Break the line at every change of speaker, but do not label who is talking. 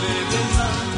Baby.